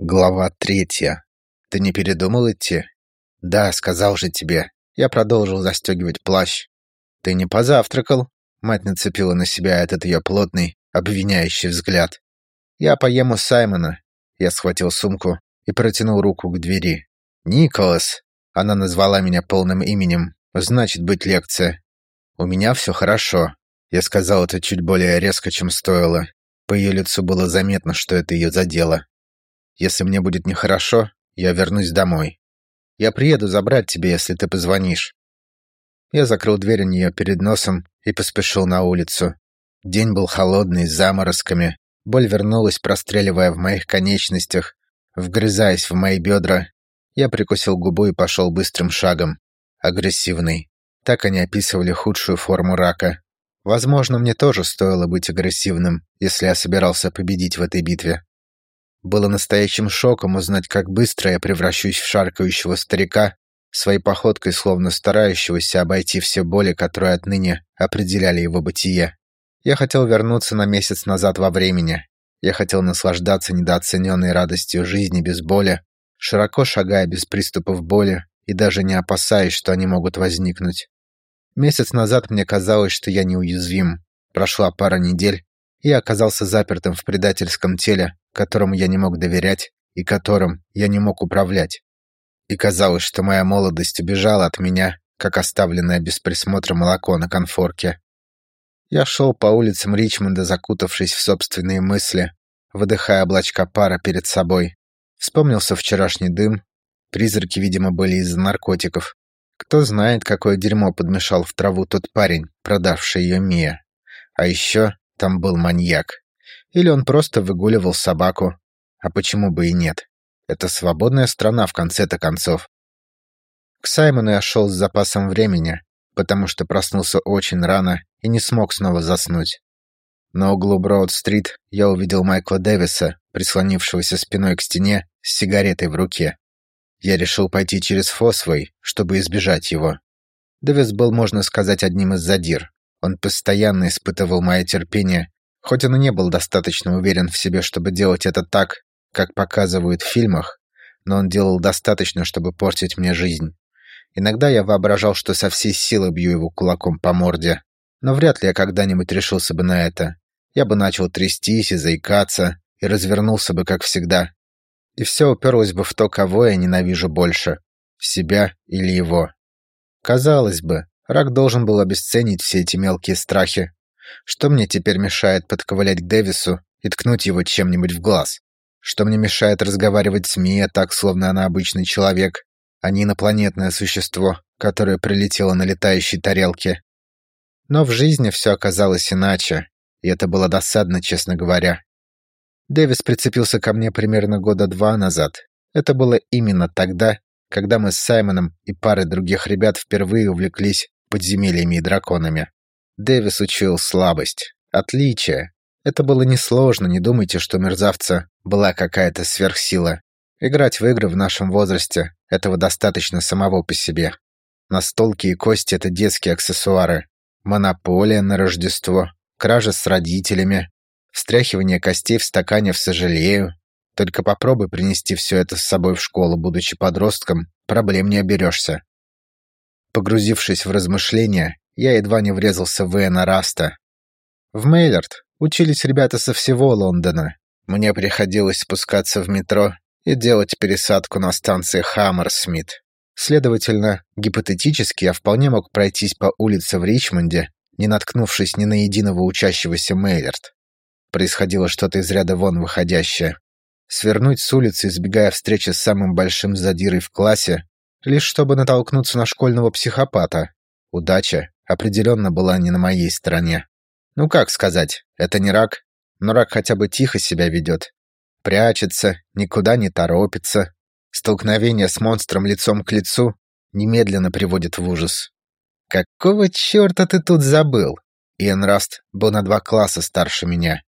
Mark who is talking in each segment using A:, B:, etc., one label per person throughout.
A: Глава третья. Ты не передумал идти? Да, сказал же тебе. Я продолжил застегивать плащ. Ты не позавтракал? Мать нацепила на себя этот ее плотный, обвиняющий взгляд. Я поем у Саймона. Я схватил сумку и протянул руку к двери. Николас. Она назвала меня полным именем. Значит, быть лекция. У меня все хорошо. Я сказал это чуть более резко, чем стоило. По ее лицу было заметно, что это ее задело. Если мне будет нехорошо, я вернусь домой. Я приеду забрать тебя, если ты позвонишь». Я закрыл дверь у нее перед носом и поспешил на улицу. День был холодный, с заморозками. Боль вернулась, простреливая в моих конечностях, вгрызаясь в мои бедра. Я прикусил губу и пошел быстрым шагом. Агрессивный. Так они описывали худшую форму рака. Возможно, мне тоже стоило быть агрессивным, если я собирался победить в этой битве. Было настоящим шоком узнать, как быстро я превращусь в шаркающего старика, своей походкой словно старающегося обойти все боли, которые отныне определяли его бытие. Я хотел вернуться на месяц назад во времени. Я хотел наслаждаться недооцененной радостью жизни без боли, широко шагая без приступов боли и даже не опасаясь, что они могут возникнуть. Месяц назад мне казалось, что я неуязвим. Прошла пара недель, и я оказался запертым в предательском теле, которому я не мог доверять и которым я не мог управлять. И казалось, что моя молодость убежала от меня, как оставленное без присмотра молоко на конфорке. Я шел по улицам Ричмонда, закутавшись в собственные мысли, выдыхая облачка пара перед собой. Вспомнился вчерашний дым. Призраки, видимо, были из-за наркотиков. Кто знает, какое дерьмо подмешал в траву тот парень, продавший ее Мия. А еще там был маньяк. Или он просто выгуливал собаку. А почему бы и нет? Это свободная страна в конце-то концов. К Саймону я шел с запасом времени, потому что проснулся очень рано и не смог снова заснуть. На углу Броуд-стрит я увидел Майкла Дэвиса, прислонившегося спиной к стене с сигаретой в руке. Я решил пойти через Фосвей, чтобы избежать его. Дэвис был, можно сказать, одним из задир. Он постоянно испытывал мое терпение Хоть он и не был достаточно уверен в себе, чтобы делать это так, как показывают в фильмах, но он делал достаточно, чтобы портить мне жизнь. Иногда я воображал, что со всей силы бью его кулаком по морде, но вряд ли я когда-нибудь решился бы на это. Я бы начал трястись и заикаться, и развернулся бы, как всегда. И все уперлось бы в то, кого я ненавижу больше — себя или его. Казалось бы, рак должен был обесценить все эти мелкие страхи, что мне теперь мешает подковылять к Дэвису и ткнуть его чем-нибудь в глаз? Что мне мешает разговаривать с Мия так, словно она обычный человек, а не инопланетное существо, которое прилетело на летающей тарелке? Но в жизни все оказалось иначе, и это было досадно, честно говоря. Дэвис прицепился ко мне примерно года два назад. Это было именно тогда, когда мы с Саймоном и парой других ребят впервые увлеклись подземельями и драконами. Дэвис учил слабость, отличие. Это было несложно, не думайте, что мерзавца была какая-то сверхсила. Играть в игры в нашем возрасте – этого достаточно самого по себе. Настолки и кости – это детские аксессуары. Монополия на Рождество, кража с родителями, встряхивание костей в стакане в сожалею. Только попробуй принести все это с собой в школу, будучи подростком, проблем не оберешься. Погрузившись в размышления, я едва не врезался в Иэна Раста. В Мейлерт учились ребята со всего Лондона. Мне приходилось спускаться в метро и делать пересадку на станции Хаммерсмит. Следовательно, гипотетически я вполне мог пройтись по улице в Ричмонде, не наткнувшись ни на единого учащегося Мейлерт. Происходило что-то из ряда вон выходящее. Свернуть с улицы, избегая встречи с самым большим задирой в классе, лишь чтобы натолкнуться на школьного психопата. Удача определенно была не на моей стороне. Ну как сказать, это не рак, но рак хотя бы тихо себя ведет. Прячется, никуда не торопится. Столкновение с монстром лицом к лицу немедленно приводит в ужас. «Какого черта ты тут забыл?» Иэн Раст был на два класса старше меня.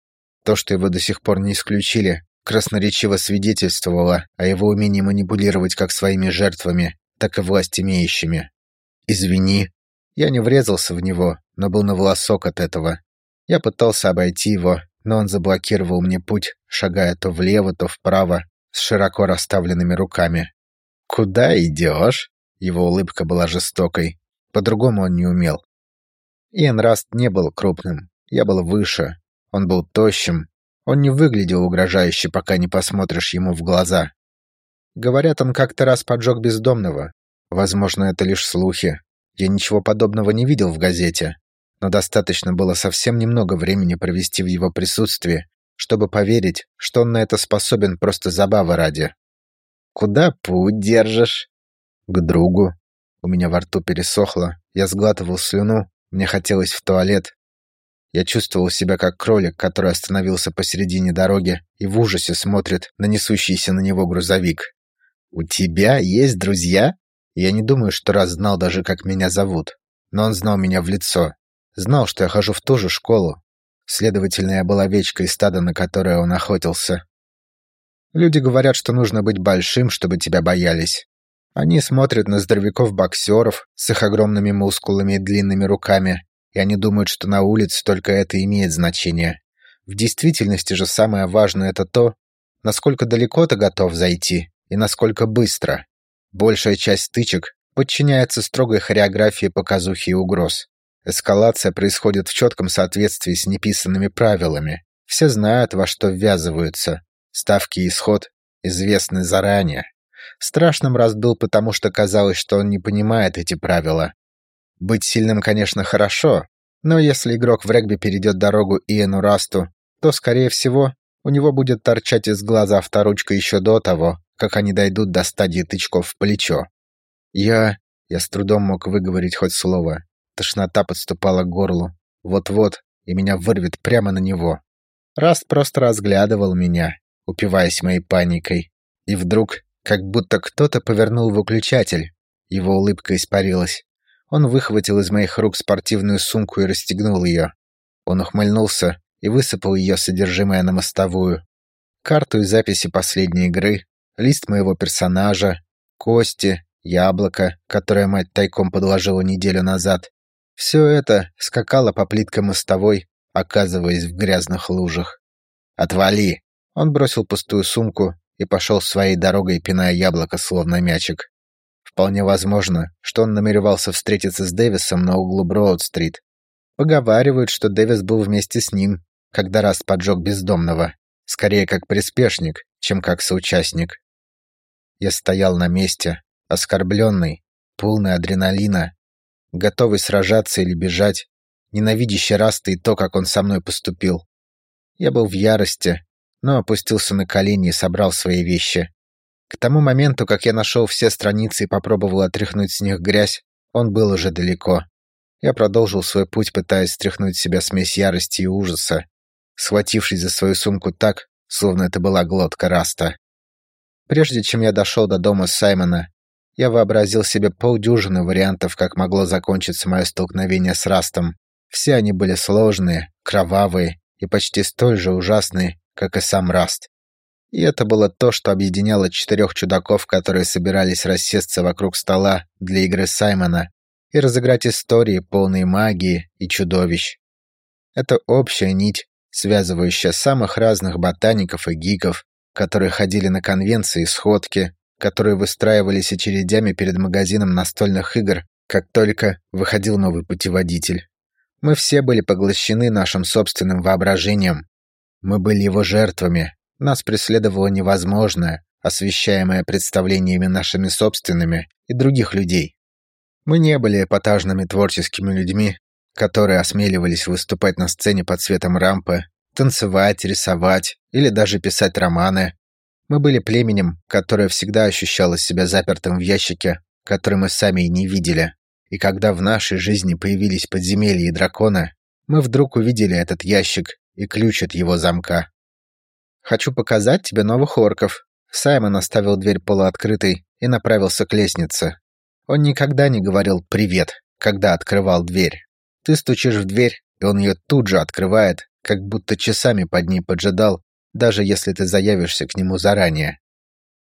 A: То, что его до сих пор не исключили, красноречиво свидетельствовало о его умении манипулировать как своими жертвами, так и власть имеющими. «Извини», я не врезался в него, но был на волосок от этого. Я пытался обойти его, но он заблокировал мне путь, шагая то влево, то вправо, с широко расставленными руками. «Куда идешь?» Его улыбка была жестокой. По-другому он не умел. Иэн Раст не был крупным. Я был выше. Он был тощим. Он не выглядел угрожающе, пока не посмотришь ему в глаза. Говорят, он как-то раз поджег бездомного. Возможно, это лишь слухи. Я ничего подобного не видел в газете. Но достаточно было совсем немного времени провести в его присутствии, чтобы поверить, что он на это способен просто забавы ради. «Куда путь держишь?» «К другу». У меня во рту пересохло, я сглатывал слюну, мне хотелось в туалет. Я чувствовал себя как кролик, который остановился посередине дороги и в ужасе смотрит на несущийся на него грузовик. «У тебя есть друзья?» Я не думаю, что раз знал даже, как меня зовут. Но он знал меня в лицо. Знал, что я хожу в ту же школу. Следовательно, я был овечкой стада, на которое он охотился. Люди говорят, что нужно быть большим, чтобы тебя боялись. Они смотрят на здоровяков-боксеров с их огромными мускулами и длинными руками, и они думают, что на улице только это имеет значение. В действительности же самое важное это то, насколько далеко ты готов зайти и насколько быстро. Большая часть стычек подчиняется строгой хореографии показухи и угроз. Эскалация происходит в четком соответствии с неписанными правилами. Все знают, во что ввязываются. Ставки и исход известны заранее. Страшным раз был потому, что казалось, что он не понимает эти правила. Быть сильным, конечно, хорошо, но если игрок в регби перейдет дорогу Иэну Расту, то, скорее всего, у него будет торчать из глаза авторучка еще до того, как они дойдут до стадии тычков в плечо. Я... Я с трудом мог выговорить хоть слово. Тошнота подступала к горлу. Вот-вот, и меня вырвет прямо на него. Раст просто разглядывал меня, упиваясь моей паникой. И вдруг, как будто кто-то повернул выключатель. Его улыбка испарилась. Он выхватил из моих рук спортивную сумку и расстегнул ее. Он ухмыльнулся и высыпал ее содержимое на мостовую. Карту и записи последней игры, лист моего персонажа, кости, яблоко, которое мать тайком подложила неделю назад. Все это скакало по плиткам мостовой, оказываясь в грязных лужах. «Отвали!» Он бросил пустую сумку и пошел своей дорогой, пиная яблоко, словно мячик. Вполне возможно, что он намеревался встретиться с Дэвисом на углу Броуд-стрит. Поговаривают, что Дэвис был вместе с ним, когда раз поджег бездомного, скорее как приспешник, чем как соучастник. Я стоял на месте, оскорбленный, полный адреналина, готовый сражаться или бежать, ненавидящий Раста и то, как он со мной поступил. Я был в ярости, но опустился на колени и собрал свои вещи. К тому моменту, как я нашел все страницы и попробовал отряхнуть с них грязь, он был уже далеко. Я продолжил свой путь, пытаясь стряхнуть с себя смесь ярости и ужаса, схватившись за свою сумку так, словно это была глотка Раста. Прежде чем я дошел до дома Саймона, я вообразил себе полдюжины вариантов, как могло закончиться мое столкновение с Растом. Все они были сложные, кровавые и почти столь же ужасные, как и сам Раст. И это было то, что объединяло четырех чудаков, которые собирались рассесться вокруг стола для игры Саймона и разыграть истории, полные магии и чудовищ. Это общая нить, связывающая самых разных ботаников и гиков, которые ходили на конвенции и сходки, которые выстраивались очередями перед магазином настольных игр, как только выходил новый путеводитель. Мы все были поглощены нашим собственным воображением. Мы были его жертвами. Нас преследовало невозможное, освещаемое представлениями нашими собственными и других людей. Мы не были эпатажными творческими людьми, которые осмеливались выступать на сцене под светом рампы танцевать, рисовать или даже писать романы. Мы были племенем, которое всегда ощущало себя запертым в ящике, который мы сами и не видели. И когда в нашей жизни появились подземелья и драконы, мы вдруг увидели этот ящик и ключ от его замка. «Хочу показать тебе новых орков». Саймон оставил дверь полуоткрытой и направился к лестнице. Он никогда не говорил «привет», когда открывал дверь. Ты стучишь в дверь, и он ее тут же открывает, как будто часами под ней поджидал, даже если ты заявишься к нему заранее.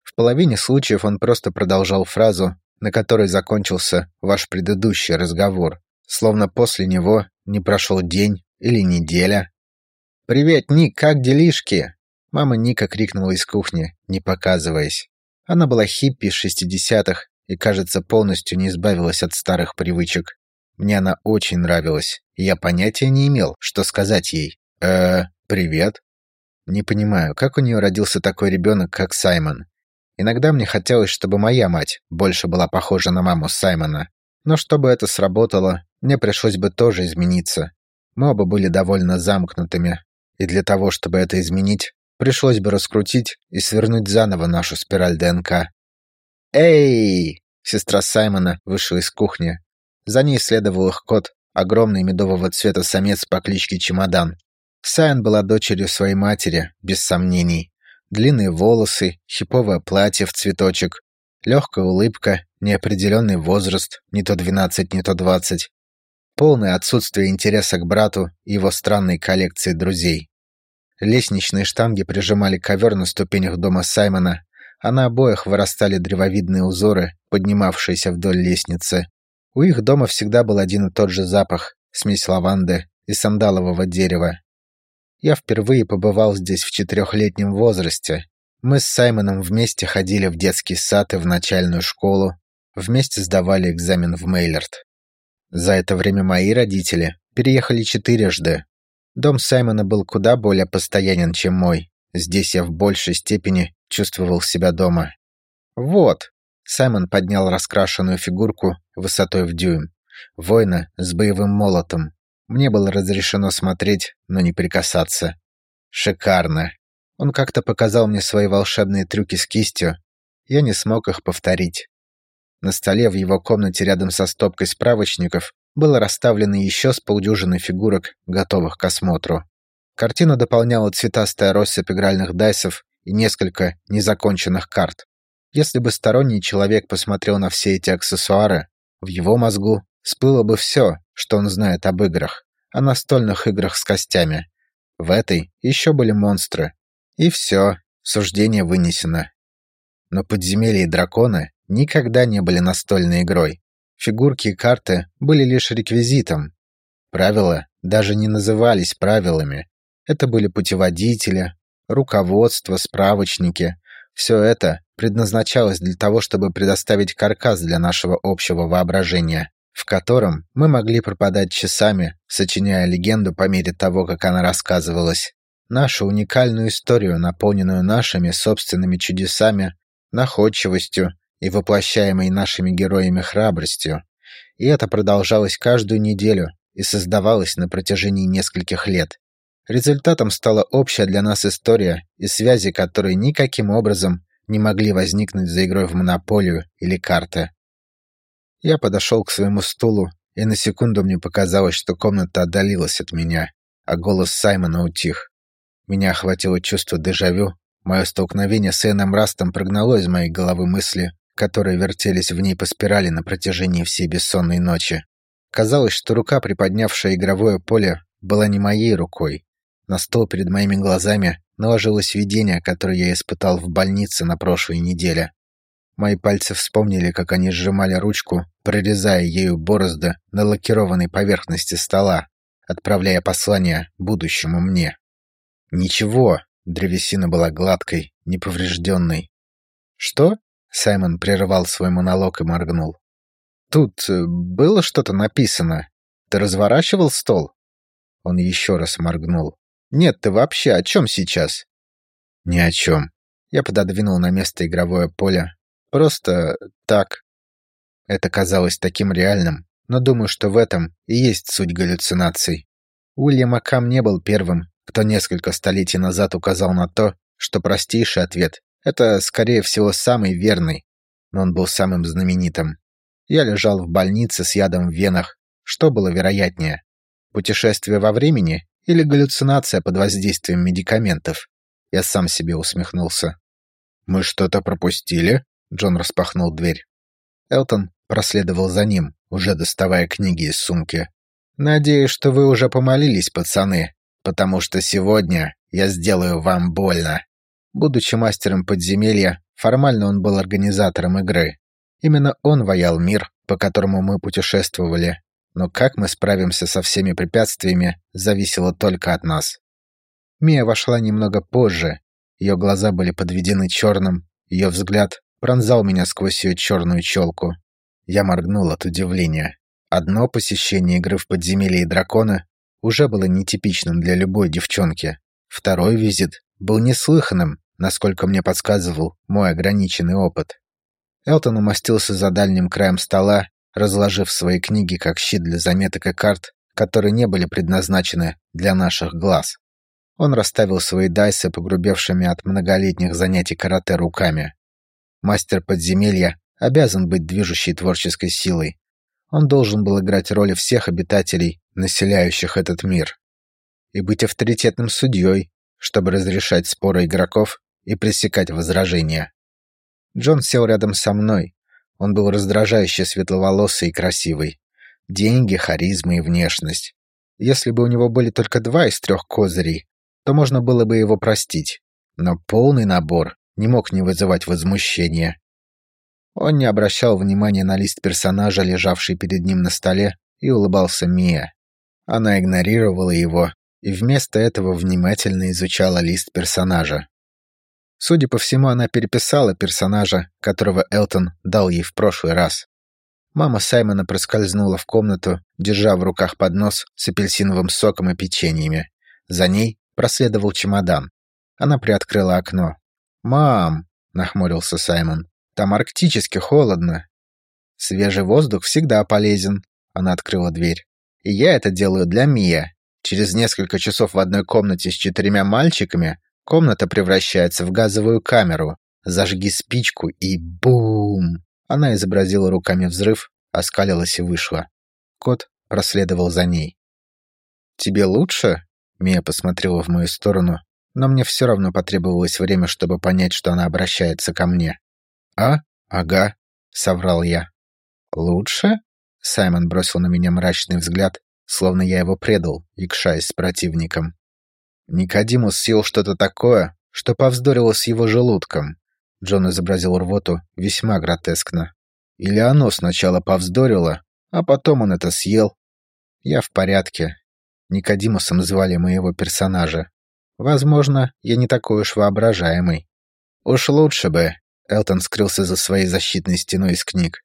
A: В половине случаев он просто продолжал фразу, на которой закончился ваш предыдущий разговор, словно после него не прошел день или неделя. «Привет, Ник, как делишки?» Мама Ника крикнула из кухни, не показываясь. Она была хиппи шестидесятых и, кажется, полностью не избавилась от старых привычек. Мне она очень нравилась, я понятия не имел, что сказать ей. э привет?» Не понимаю, как у нее родился такой ребенок, как Саймон. Иногда мне хотелось, чтобы моя мать больше была похожа на маму Саймона. Но чтобы это сработало, мне пришлось бы тоже измениться. Мы оба были довольно замкнутыми. И для того, чтобы это изменить, пришлось бы раскрутить и свернуть заново нашу спираль ДНК. «Эй!» Сестра Саймона вышла из кухни. За ней следовал их кот, огромный медового цвета самец по кличке Чемодан. Сайн была дочерью своей матери, без сомнений. Длинные волосы, хиповое платье в цветочек, легкая улыбка, неопределенный возраст, не то 12, не то 20. Полное отсутствие интереса к брату и его странной коллекции друзей. Лестничные штанги прижимали ковер на ступенях дома Саймона, а на обоях вырастали древовидные узоры, поднимавшиеся вдоль лестницы. У их дома всегда был один и тот же запах, смесь лаванды и сандалового дерева. Я впервые побывал здесь в четырехлетнем возрасте. Мы с Саймоном вместе ходили в детский сад и в начальную школу, вместе сдавали экзамен в Мейлерт. За это время мои родители переехали четырежды. Дом Саймона был куда более постоянен, чем мой. Здесь я в большей степени чувствовал себя дома. «Вот!» Саймон поднял раскрашенную фигурку высотой в дюйм. Воина с боевым молотом. Мне было разрешено смотреть, но не прикасаться. Шикарно. Он как-то показал мне свои волшебные трюки с кистью. Я не смог их повторить. На столе в его комнате рядом со стопкой справочников было расставлено еще с полдюжины фигурок, готовых к осмотру. Картину дополняла цветастая россыпь игральных дайсов и несколько незаконченных карт. Если бы сторонний человек посмотрел на все эти аксессуары, в его мозгу всплыло бы все, что он знает об играх, о настольных играх с костями. В этой еще были монстры. И все, суждение вынесено. Но подземелья и драконы никогда не были настольной игрой. Фигурки и карты были лишь реквизитом. Правила даже не назывались правилами. Это были путеводители, руководство, справочники. Все это предназначалось для того, чтобы предоставить каркас для нашего общего воображения в котором мы могли пропадать часами, сочиняя легенду по мере того, как она рассказывалась. Нашу уникальную историю, наполненную нашими собственными чудесами, находчивостью и воплощаемой нашими героями храбростью. И это продолжалось каждую неделю и создавалось на протяжении нескольких лет. Результатом стала общая для нас история и связи, которые никаким образом не могли возникнуть за игрой в монополию или карты. Я подошел к своему стулу, и на секунду мне показалось, что комната отдалилась от меня, а голос Саймона утих. Меня охватило чувство дежавю. Мое столкновение с Эном Растом прогнало из моей головы мысли, которые вертелись в ней по спирали на протяжении всей бессонной ночи. Казалось, что рука, приподнявшая игровое поле, была не моей рукой. На стол перед моими глазами наложилось видение, которое я испытал в больнице на прошлой неделе. Мои пальцы вспомнили, как они сжимали ручку, прорезая ею борозды на лакированной поверхности стола, отправляя послание будущему мне. Ничего, древесина была гладкой, неповрежденной. «Что?» — Саймон прерывал свой монолог и моргнул. «Тут э, было что-то написано. Ты разворачивал стол?» Он еще раз моргнул. «Нет, ты вообще о чем сейчас?» «Ни о чем». Я пододвинул на место игровое поле, Просто так. Это казалось таким реальным, но думаю, что в этом и есть суть галлюцинаций. Уильям Акам не был первым, кто несколько столетий назад указал на то, что простейший ответ — это, скорее всего, самый верный, но он был самым знаменитым. Я лежал в больнице с ядом в венах. Что было вероятнее? Путешествие во времени или галлюцинация под воздействием медикаментов? Я сам себе усмехнулся. «Мы что-то пропустили?» Джон распахнул дверь. Элтон проследовал за ним, уже доставая книги из сумки. «Надеюсь, что вы уже помолились, пацаны, потому что сегодня я сделаю вам больно». Будучи мастером подземелья, формально он был организатором игры. Именно он ваял мир, по которому мы путешествовали. Но как мы справимся со всеми препятствиями, зависело только от нас. Мия вошла немного позже, Ее глаза были подведены черным, ее взгляд пронзал меня сквозь ее черную челку. Я моргнул от удивления. Одно посещение игры в подземелье дракона уже было нетипичным для любой девчонки. Второй визит был неслыханным, насколько мне подсказывал мой ограниченный опыт. Элтон умостился за дальним краем стола, разложив свои книги как щит для заметок и карт, которые не были предназначены для наших глаз. Он расставил свои дайсы, погрубевшими от многолетних занятий карате руками. Мастер подземелья обязан быть движущей творческой силой. Он должен был играть роли всех обитателей, населяющих этот мир. И быть авторитетным судьей, чтобы разрешать споры игроков и пресекать возражения. Джон сел рядом со мной. Он был раздражающе светловолосый и красивый. Деньги, харизма и внешность. Если бы у него были только два из трех козырей, то можно было бы его простить. Но полный набор не мог не вызывать возмущения. Он не обращал внимания на лист персонажа, лежавший перед ним на столе, и улыбался Мия. Она игнорировала его и вместо этого внимательно изучала лист персонажа. Судя по всему, она переписала персонажа, которого Элтон дал ей в прошлый раз. Мама Саймона проскользнула в комнату, держа в руках поднос с апельсиновым соком и печеньями. За ней проследовал чемодан. Она приоткрыла окно. «Мам!» — нахмурился Саймон. «Там арктически холодно». «Свежий воздух всегда полезен», — она открыла дверь. «И я это делаю для Мия. Через несколько часов в одной комнате с четырьмя мальчиками Комната превращается в газовую камеру. Зажги спичку и бум! Она изобразила руками взрыв, оскалилась и вышла. Кот проследовал за ней. «Тебе лучше?» Мия посмотрела в мою сторону, но мне все равно потребовалось время, чтобы понять, что она обращается ко мне. «А? Ага», — соврал я. «Лучше?» Саймон бросил на меня мрачный взгляд, словно я его предал, икшаясь с противником. Никодимус съел что-то такое, что повздорило с его желудком. Джон изобразил рвоту весьма гротескно. Или оно сначала повздорило, а потом он это съел. Я в порядке. Никодимусом звали моего персонажа. Возможно, я не такой уж воображаемый. Уж лучше бы. Элтон скрылся за своей защитной стеной из книг.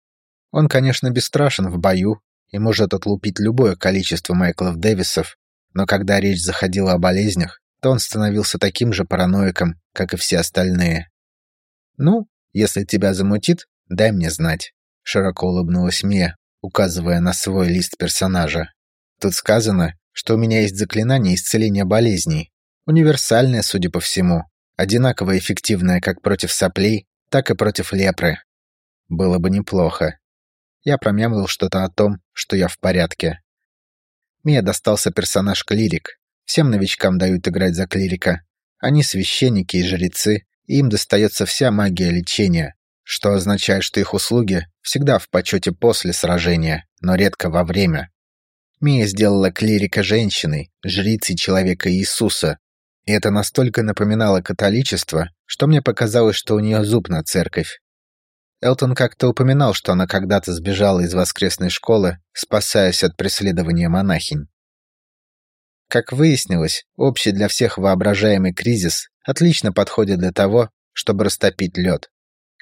A: Он, конечно, бесстрашен в бою и может отлупить любое количество Майклов Дэвисов, но когда речь заходила о болезнях, то он становился таким же параноиком, как и все остальные. «Ну, если тебя замутит, дай мне знать», — широко улыбнулась Мия, указывая на свой лист персонажа. «Тут сказано, что у меня есть заклинание исцеления болезней. Универсальное, судя по всему. Одинаково эффективное как против соплей, так и против лепры. Было бы неплохо. Я промямлил что-то о том, что я в порядке. Мне достался персонаж клирик. Всем новичкам дают играть за клирика. Они священники и жрецы, и им достается вся магия лечения, что означает, что их услуги всегда в почете после сражения, но редко во время. Мия сделала клирика женщиной, жрицей человека Иисуса, и это настолько напоминало католичество, что мне показалось, что у нее зуб на церковь. Элтон как-то упоминал, что она когда-то сбежала из воскресной школы, спасаясь от преследования монахинь. Как выяснилось, общий для всех воображаемый кризис отлично подходит для того, чтобы растопить лед.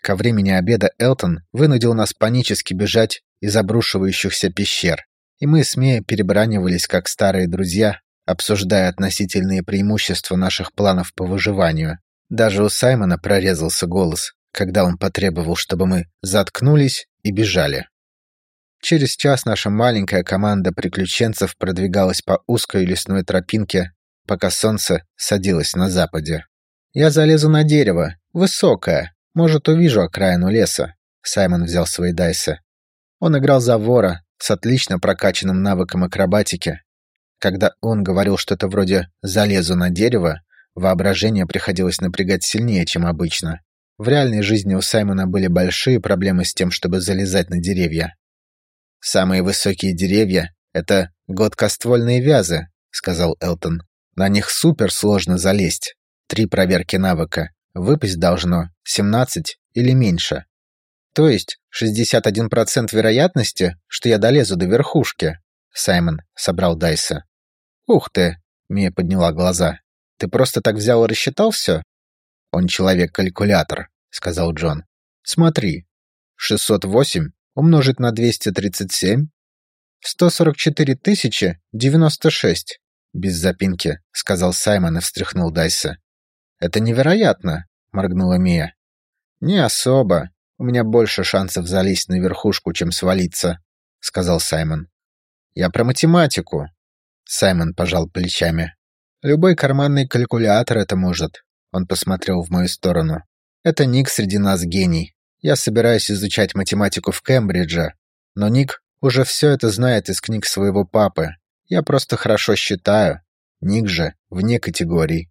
A: Ко времени обеда Элтон вынудил нас панически бежать из обрушивающихся пещер, и мы с перебранивались как старые друзья, обсуждая относительные преимущества наших планов по выживанию. Даже у Саймона прорезался голос, когда он потребовал, чтобы мы заткнулись и бежали. Через час наша маленькая команда приключенцев продвигалась по узкой лесной тропинке, пока солнце садилось на западе. «Я залезу на дерево. Высокое. Может, увижу окраину леса». Саймон взял свои дайсы. Он играл за вора с отлично прокачанным навыком акробатики. Когда он говорил что-то вроде «залезу на дерево», воображение приходилось напрягать сильнее, чем обычно. В реальной жизни у Саймона были большие проблемы с тем, чтобы залезать на деревья. «Самые высокие деревья — это гладкоствольные вязы», — сказал Элтон. «На них супер сложно залезть. Три проверки навыка. Выпасть должно 17 или меньше. То есть 61% вероятности, что я долезу до верхушки», — Саймон собрал Дайса. «Ух ты!» — Мия подняла глаза. «Ты просто так взял и рассчитал все?» Он человек-калькулятор», — сказал Джон. «Смотри. 608 умножить на 237 144 тысячи 96. Без запинки, сказал Саймон и встряхнул Дайса. Это невероятно, моргнула Мия. Не особо. У меня больше шансов залезть на верхушку, чем свалиться, сказал Саймон. Я про математику. Саймон пожал плечами. Любой карманный калькулятор это может. Он посмотрел в мою сторону. Это Ник среди нас гений. Я собираюсь изучать математику в Кембридже, но Ник уже все это знает из книг своего папы. Я просто хорошо считаю. Ник же вне категорий.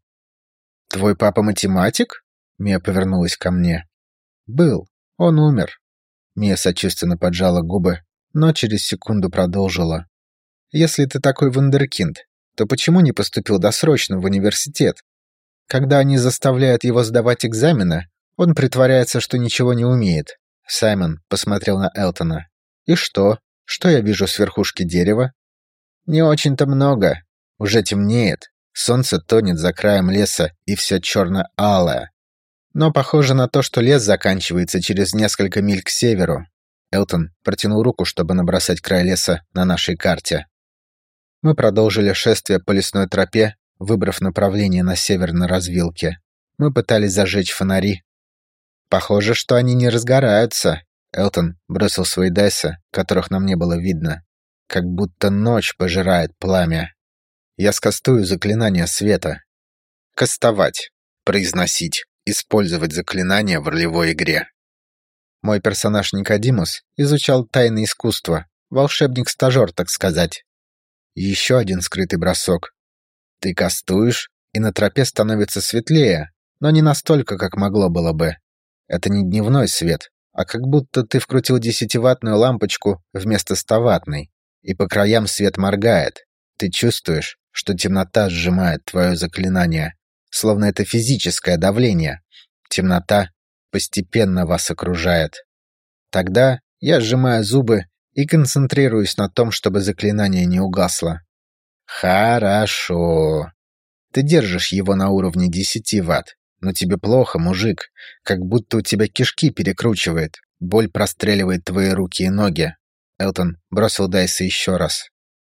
A: «Твой папа математик?» Мия повернулась ко мне. «Был. Он умер». Мия сочувственно поджала губы, но через секунду продолжила. «Если ты такой вундеркинд, то почему не поступил досрочно в университет? Когда они заставляют его сдавать экзамены, он притворяется, что ничего не умеет». Саймон посмотрел на Элтона. «И что? Что я вижу с верхушки дерева? Не очень-то много. Уже темнеет. Солнце тонет за краем леса, и все черно-алое. Но похоже на то, что лес заканчивается через несколько миль к северу. Элтон протянул руку, чтобы набросать край леса на нашей карте. Мы продолжили шествие по лесной тропе, выбрав направление на север на развилке. Мы пытались зажечь фонари. Похоже, что они не разгораются, Элтон бросил свои дайсы, которых нам не было видно. Как будто ночь пожирает пламя. Я скастую заклинание света. Кастовать. Произносить. Использовать заклинания в ролевой игре. Мой персонаж Никодимус изучал тайны искусства. Волшебник-стажер, так сказать. Еще один скрытый бросок. Ты кастуешь, и на тропе становится светлее, но не настолько, как могло было бы. Это не дневной свет, а как будто ты вкрутил десятиватную лампочку вместо стоватной, и по краям свет моргает. Ты чувствуешь, что темнота сжимает твое заклинание, словно это физическое давление. Темнота постепенно вас окружает. Тогда я сжимаю зубы и концентрируюсь на том, чтобы заклинание не угасло. Хорошо. Ты держишь его на уровне 10 ватт. Но тебе плохо, мужик. Как будто у тебя кишки перекручивает. Боль простреливает твои руки и ноги. Элтон бросил Дайса еще раз.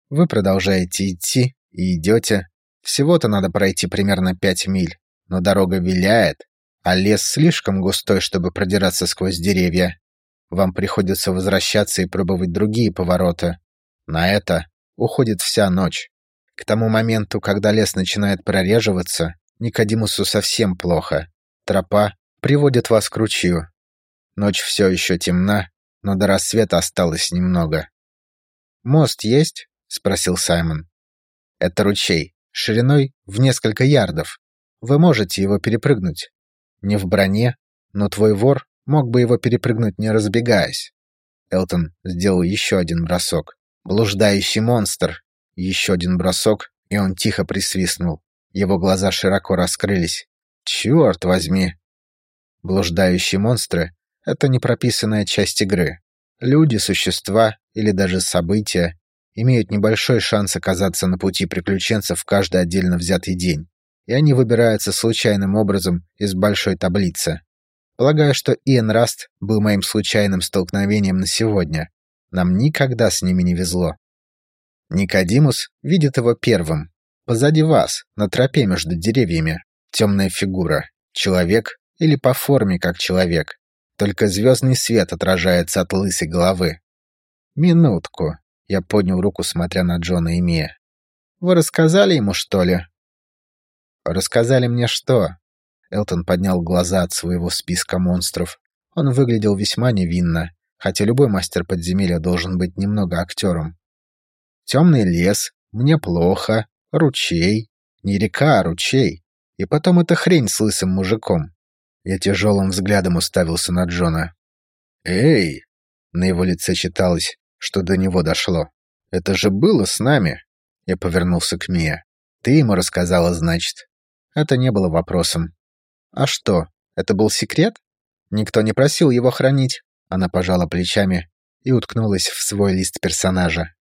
A: Вы продолжаете идти и идете. Всего-то надо пройти примерно пять миль. Но дорога виляет, а лес слишком густой, чтобы продираться сквозь деревья. Вам приходится возвращаться и пробовать другие повороты. На это уходит вся ночь. К тому моменту, когда лес начинает прореживаться, Никодимусу совсем плохо. Тропа приводит вас к ручью. Ночь все еще темна, но до рассвета осталось немного. «Мост есть?» — спросил Саймон. «Это ручей, шириной в несколько ярдов. Вы можете его перепрыгнуть. Не в броне, но твой вор мог бы его перепрыгнуть, не разбегаясь». Элтон сделал еще один бросок. «Блуждающий монстр!» Еще один бросок, и он тихо присвистнул. Его глаза широко раскрылись. «Черт возьми!» Блуждающие монстры — это непрописанная часть игры. Люди, существа или даже события имеют небольшой шанс оказаться на пути приключенцев в каждый отдельно взятый день, и они выбираются случайным образом из большой таблицы. Полагаю, что Иэн Раст был моим случайным столкновением на сегодня. Нам никогда с ними не везло. Никодимус видит его первым, Позади вас, на тропе между деревьями, темная фигура. Человек или по форме как человек. Только звездный свет отражается от лысой головы. Минутку. Я поднял руку, смотря на Джона и Мия. Вы рассказали ему, что ли? Рассказали мне что? Элтон поднял глаза от своего списка монстров. Он выглядел весьма невинно, хотя любой мастер подземелья должен быть немного актером. Темный лес, мне плохо, Ручей. Не река, а ручей. И потом эта хрень с лысым мужиком. Я тяжелым взглядом уставился на Джона. «Эй!» На его лице читалось, что до него дошло. «Это же было с нами!» Я повернулся к Мия. «Ты ему рассказала, значит?» Это не было вопросом. «А что, это был секрет?» «Никто не просил его хранить». Она пожала плечами и уткнулась в свой лист персонажа.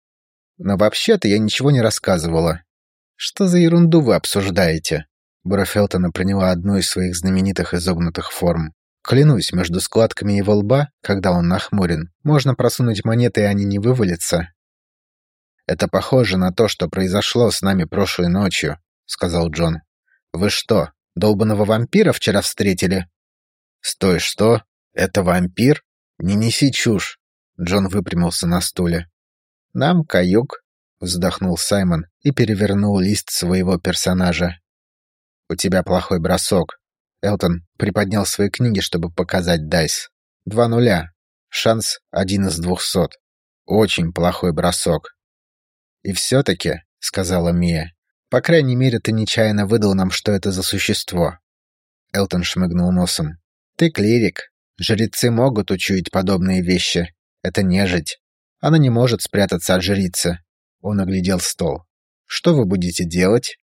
A: «Но вообще-то я ничего не рассказывала. «Что за ерунду вы обсуждаете?» Бровь Элтона приняла одну из своих знаменитых изогнутых форм. Клянусь, между складками его лба, когда он нахмурен, можно просунуть монеты, и они не вывалятся. «Это похоже на то, что произошло с нами прошлой ночью», — сказал Джон. «Вы что, долбанного вампира вчера встретили?» «Стой, что? Это вампир? Не неси чушь!» Джон выпрямился на стуле. «Нам каюк», — вздохнул Саймон и перевернул лист своего персонажа. «У тебя плохой бросок». Элтон приподнял свои книги, чтобы показать Дайс. «Два нуля. Шанс один из двухсот. Очень плохой бросок». «И все-таки», — сказала Мия, — «по крайней мере, ты нечаянно выдал нам, что это за существо». Элтон шмыгнул носом. «Ты клирик. Жрецы могут учуять подобные вещи. Это нежить. Она не может спрятаться от жрицы». Он оглядел стол. «Что вы будете делать?»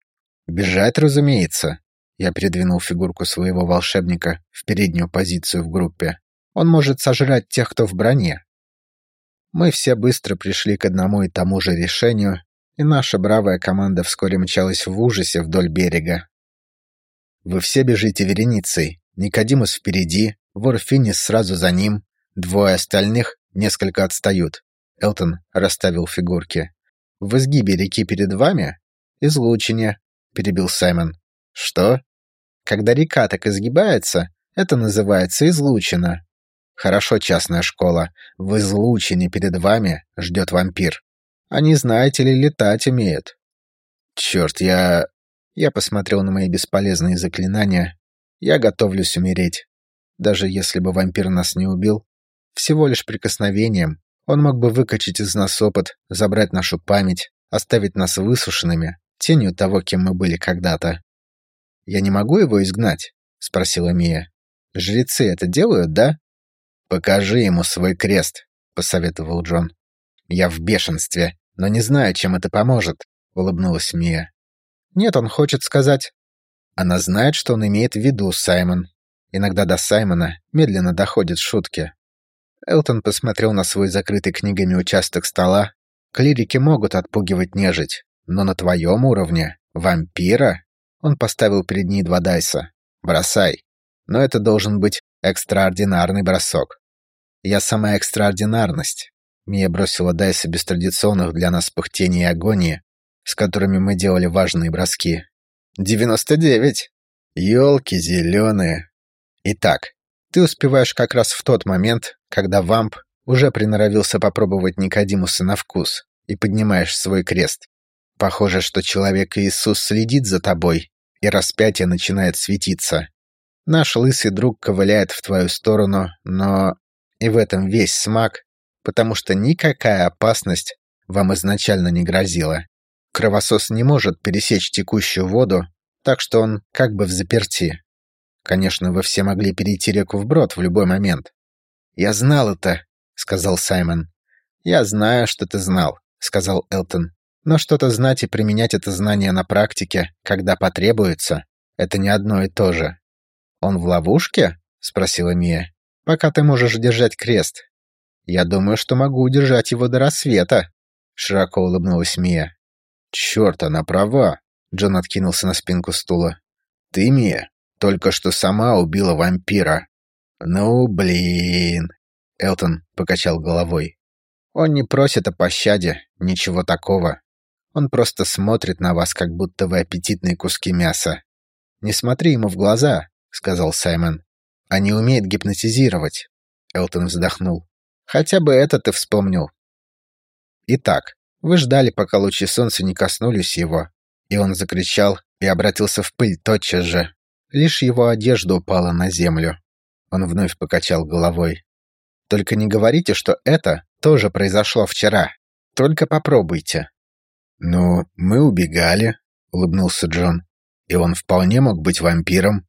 A: «Бежать, разумеется». Я передвинул фигурку своего волшебника в переднюю позицию в группе. Он может сожрать тех, кто в броне. Мы все быстро пришли к одному и тому же решению, и наша бравая команда вскоре мчалась в ужасе вдоль берега. Вы все бежите вереницей. Никодимус впереди, вор Финис сразу за ним, двое остальных несколько отстают. Элтон расставил фигурки. В изгибе реки перед вами излучине, перебил Саймон. Что? Когда река так изгибается, это называется излучина. Хорошо, частная школа. В излучине перед вами ждет вампир. Они, знаете ли, летать умеют. Черт, я... Я посмотрел на мои бесполезные заклинания. Я готовлюсь умереть. Даже если бы вампир нас не убил, всего лишь прикосновением, он мог бы выкачать из нас опыт, забрать нашу память, оставить нас высушенными, тенью того, кем мы были когда-то. «Я не могу его изгнать?» — спросила Мия. «Жрецы это делают, да?» «Покажи ему свой крест», — посоветовал Джон. «Я в бешенстве, но не знаю, чем это поможет», — улыбнулась Мия. «Нет, он хочет сказать...» Она знает, что он имеет в виду, Саймон. Иногда до Саймона медленно доходят шутки. Элтон посмотрел на свой закрытый книгами участок стола. Клирики могут отпугивать нежить, но на твоем уровне вампира? Он поставил перед ней два дайса. Бросай. Но это должен быть экстраординарный бросок. Я сама экстраординарность. Мия бросила дайсы без традиционных для нас пыхтений и агонии, с которыми мы делали важные броски. «Девяносто девять!» «Елки зеленые!» «Итак, ты успеваешь как раз в тот момент, когда вамп уже приноровился попробовать Никодимуса на вкус, и поднимаешь свой крест. Похоже, что человек Иисус следит за тобой, и распятие начинает светиться. Наш лысый друг ковыляет в твою сторону, но и в этом весь смак, потому что никакая опасность вам изначально не грозила. Кровосос не может пересечь текущую воду, так что он как бы в заперти. Конечно, вы все могли перейти реку вброд в любой момент. «Я знал это», — сказал Саймон. «Я знаю, что ты знал», — сказал Элтон. Но что-то знать и применять это знание на практике, когда потребуется, это не одно и то же. «Он в ловушке?» — спросила Мия. «Пока ты можешь держать крест». «Я думаю, что могу удержать его до рассвета», — широко улыбнулась Мия. «Чёрт, она права», — Джон откинулся на спинку стула. «Ты, Мия, только что сама убила вампира». «Ну, блин», — Элтон покачал головой. «Он не просит о пощаде, ничего такого. Он просто смотрит на вас, как будто вы аппетитные куски мяса. «Не смотри ему в глаза», — сказал Саймон. «Они умеют гипнотизировать». Элтон вздохнул. «Хотя бы это ты вспомнил». Итак, вы ждали, пока лучи солнца не коснулись его, и он закричал и обратился в пыль тотчас же. Лишь его одежда упала на землю. Он вновь покачал головой. «Только не говорите, что это тоже произошло вчера. Только попробуйте». «Ну, мы убегали», — улыбнулся Джон. «И он вполне мог быть вампиром».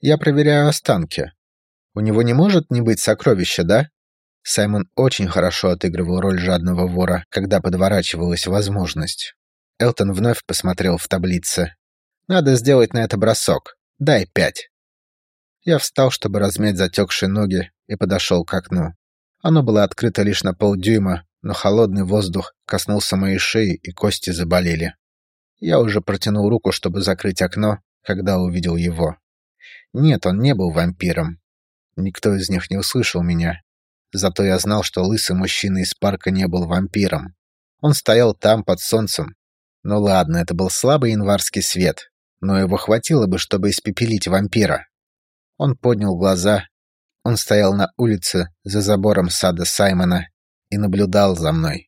A: «Я проверяю останки. У него не может не быть сокровища, да?» Саймон очень хорошо отыгрывал роль жадного вора, когда подворачивалась возможность. Элтон вновь посмотрел в таблице. «Надо сделать на это бросок. Дай пять». Я встал, чтобы размять затекшие ноги, и подошел к окну. Оно было открыто лишь на полдюйма, но холодный воздух коснулся моей шеи, и кости заболели. Я уже протянул руку, чтобы закрыть окно, когда увидел его. Нет, он не был вампиром. Никто из них не услышал меня. Зато я знал, что лысый мужчина из парка не был вампиром. Он стоял там, под солнцем. Ну ладно, это был слабый январский свет, но его хватило бы, чтобы испепелить вампира. Он поднял глаза. Он стоял на улице за забором сада Саймона и наблюдал за мной.